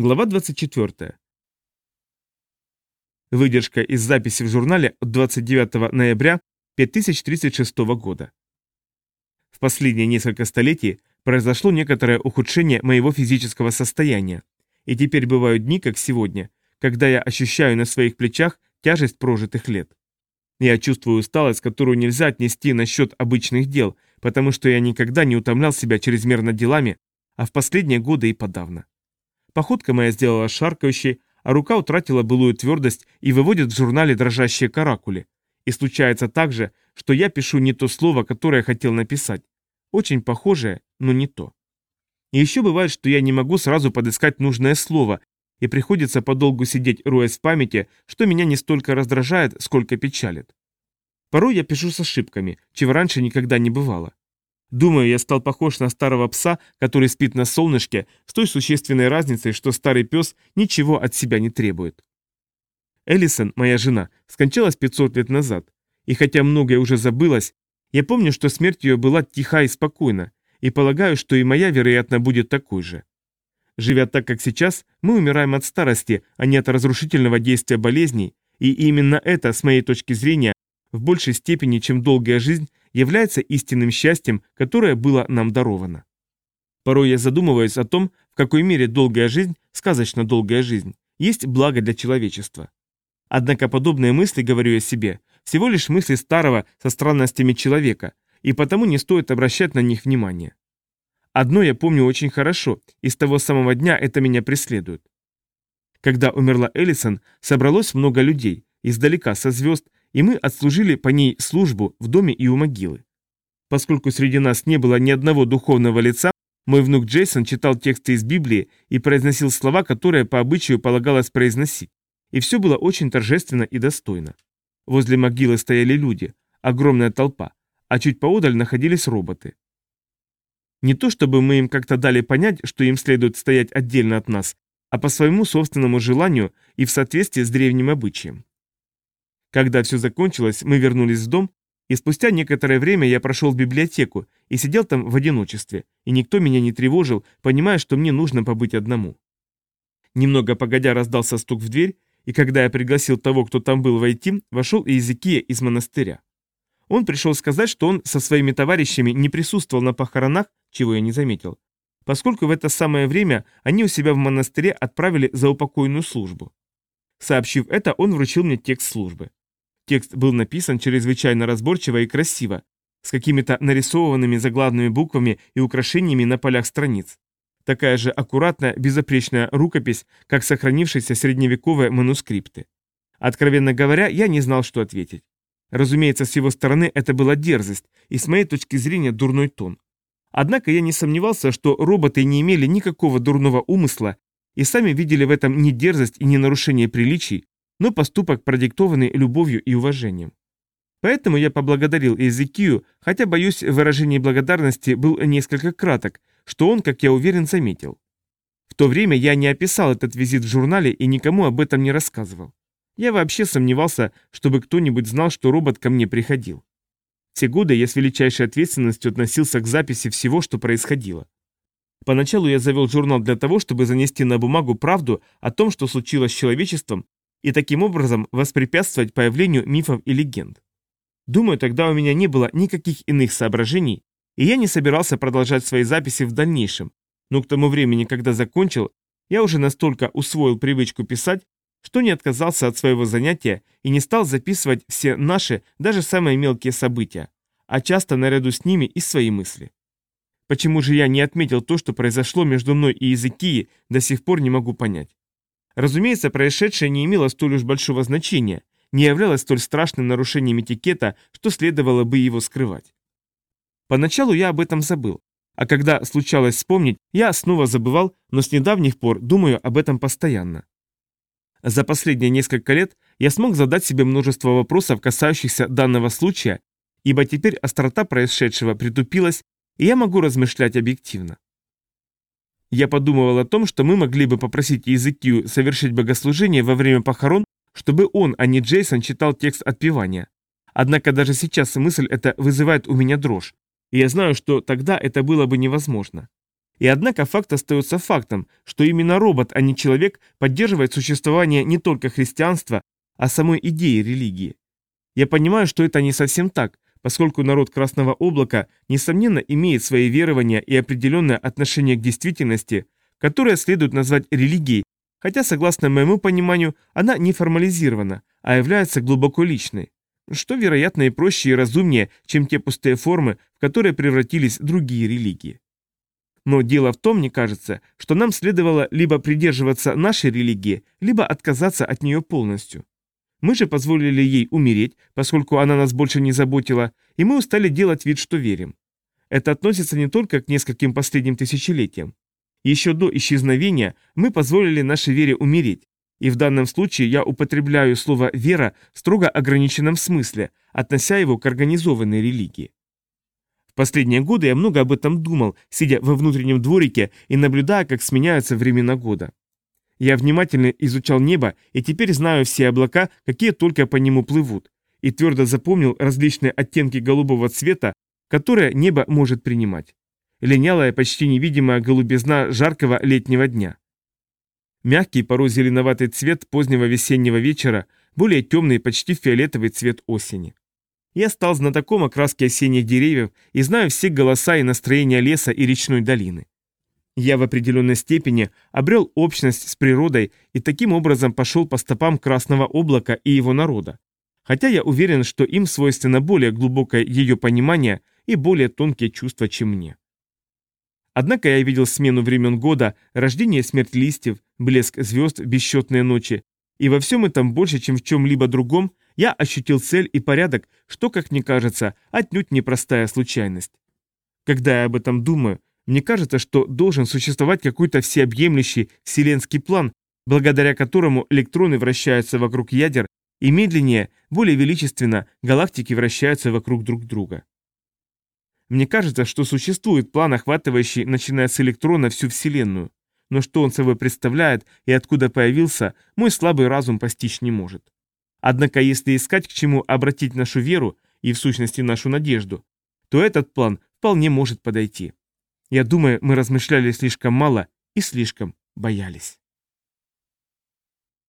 Глава 24. Выдержка из записи в журнале от 29 ноября 5036 года. В последние несколько столетий произошло некоторое ухудшение моего физического состояния, и теперь бывают дни, как сегодня, когда я ощущаю на своих плечах тяжесть прожитых лет. Я чувствую усталость, которую нельзя отнести на счет обычных дел, потому что я никогда не утомлял себя чрезмерно делами, а в последние годы и подавно. Походка моя сделала шаркающей, а рука утратила былую твердость и выводит в журнале дрожащие каракули. И случается так же, что я пишу не то слово, которое хотел написать. Очень похожее, но не то. И еще бывает, что я не могу сразу подыскать нужное слово, и приходится подолгу сидеть, роясь в памяти, что меня не столько раздражает, сколько печалит. Порой я пишу с ошибками, чего раньше никогда не бывало. Думаю, я стал похож на старого пса, который спит на солнышке, с той существенной разницей, что старый пес ничего от себя не требует. Эллисон, моя жена, скончалась 500 лет назад, и хотя многое уже забылось, я помню, что смерть ее была тиха и спокойна, и полагаю, что и моя, вероятно, будет такой же. Живя так, как сейчас, мы умираем от старости, а не от разрушительного действия болезней, и именно это, с моей точки зрения, в большей степени, чем долгая жизнь, является истинным счастьем, которое было нам даровано. Порой я задумываюсь о том, в какой мере долгая жизнь, сказочно долгая жизнь, есть благо для человечества. Однако подобные мысли, говорю я себе, всего лишь мысли старого со странностями человека, и потому не стоит обращать на них внимание. Одно я помню очень хорошо, и с того самого дня это меня преследует. Когда умерла Эллисон, собралось много людей, издалека со звезд, и мы отслужили по ней службу в доме и у могилы. Поскольку среди нас не было ни одного духовного лица, мой внук Джейсон читал тексты из Библии и произносил слова, которые по обычаю полагалось произносить. И все было очень торжественно и достойно. Возле могилы стояли люди, огромная толпа, а чуть поодаль находились роботы. Не то чтобы мы им как-то дали понять, что им следует стоять отдельно от нас, а по своему собственному желанию и в соответствии с древним обычаем. Когда все закончилось, мы вернулись в дом, и спустя некоторое время я прошел в библиотеку и сидел там в одиночестве, и никто меня не тревожил, понимая, что мне нужно побыть одному. Немного погодя раздался стук в дверь, и когда я пригласил того, кто там был, войти, вошел Иезекия из монастыря. Он пришел сказать, что он со своими товарищами не присутствовал на похоронах, чего я не заметил, поскольку в это самое время они у себя в монастыре отправили за упокойную службу. Сообщив это, он вручил мне текст службы. Текст был написан чрезвычайно разборчиво и красиво, с какими-то нарисованными заглавными буквами и украшениями на полях страниц. Такая же аккуратная, безопречная рукопись, как сохранившиеся средневековые манускрипты. Откровенно говоря, я не знал, что ответить. Разумеется, с его стороны это была дерзость, и с моей точки зрения дурной тон. Однако я не сомневался, что роботы не имели никакого дурного умысла и сами видели в этом не дерзость и не нарушение приличий, но поступок, продиктованный любовью и уважением. Поэтому я поблагодарил Эзекию, хотя, боюсь, выражение благодарности был несколько краток, что он, как я уверен, заметил. В то время я не описал этот визит в журнале и никому об этом не рассказывал. Я вообще сомневался, чтобы кто-нибудь знал, что робот ко мне приходил. Все годы я с величайшей ответственностью относился к записи всего, что происходило. Поначалу я завел журнал для того, чтобы занести на бумагу правду о том, что случилось с человечеством и таким образом воспрепятствовать появлению мифов и легенд. Думаю, тогда у меня не было никаких иных соображений, и я не собирался продолжать свои записи в дальнейшем, но к тому времени, когда закончил, я уже настолько усвоил привычку писать, что не отказался от своего занятия и не стал записывать все наши, даже самые мелкие события, а часто наряду с ними и свои мысли. Почему же я не отметил то, что произошло между мной и Иезекией, до сих пор не могу понять. Разумеется, происшедшее не имело столь уж большого значения, не являлось столь страшным нарушением этикета, что следовало бы его скрывать. Поначалу я об этом забыл, а когда случалось вспомнить, я снова забывал, но с недавних пор думаю об этом постоянно. За последние несколько лет я смог задать себе множество вопросов, касающихся данного случая, ибо теперь острота происшедшего притупилась, и я могу размышлять объективно. Я подумывал о том, что мы могли бы попросить Иезекию совершить богослужение во время похорон, чтобы он, а не Джейсон, читал текст отпевания. Однако даже сейчас мысль эта вызывает у меня дрожь, и я знаю, что тогда это было бы невозможно. И однако факт остается фактом, что именно робот, а не человек, поддерживает существование не только христианства, а самой идеи религии. Я понимаю, что это не совсем так, поскольку народ Красного Облака, несомненно, имеет свои верования и определенное отношение к действительности, которое следует назвать религией, хотя, согласно моему пониманию, она не формализирована, а является глубоко личной, что, вероятно, и проще и разумнее, чем те пустые формы, в которые превратились другие религии. Но дело в том, мне кажется, что нам следовало либо придерживаться нашей религии, либо отказаться от нее полностью. Мы же позволили ей умереть, поскольку она нас больше не заботила, и мы устали делать вид, что верим. Это относится не только к нескольким последним тысячелетиям. Еще до исчезновения мы позволили нашей вере умереть, и в данном случае я употребляю слово «вера» в строго ограниченном смысле, относя его к организованной религии. В последние годы я много об этом думал, сидя во внутреннем дворике и наблюдая, как сменяются времена года. Я внимательно изучал небо и теперь знаю все облака, какие только по нему плывут, и твердо запомнил различные оттенки голубого цвета, которые небо может принимать. Линялая, почти невидимая голубизна жаркого летнего дня. Мягкий, порой зеленоватый цвет позднего весеннего вечера, более темный, почти фиолетовый цвет осени. Я стал знатоком окраски осенних деревьев и знаю все голоса и настроения леса и речной долины. Я в определенной степени обрел общность с природой и таким образом пошел по стопам Красного облака и его народа. Хотя я уверен, что им свойственно более глубокое ее понимание и более тонкие чувства, чем мне. Однако я видел смену времен года, рождение и смерть листьев, блеск звезд, бесчетные ночи, и во всем этом больше, чем в чем-либо другом, я ощутил цель и порядок, что, как мне кажется, отнюдь непростая случайность. Когда я об этом думаю, мне кажется, что должен существовать какой-то всеобъемлющий вселенский план, благодаря которому электроны вращаются вокруг ядер, и медленнее, более величественно, галактики вращаются вокруг друг друга. Мне кажется, что существует план, охватывающий, начиная с электрона, всю Вселенную. Но что он собой представляет и откуда появился, мой слабый разум постичь не может. Однако, если искать к чему обратить нашу веру и, в сущности, нашу надежду, то этот план вполне может подойти. Я думаю, мы размышляли слишком мало и слишком боялись.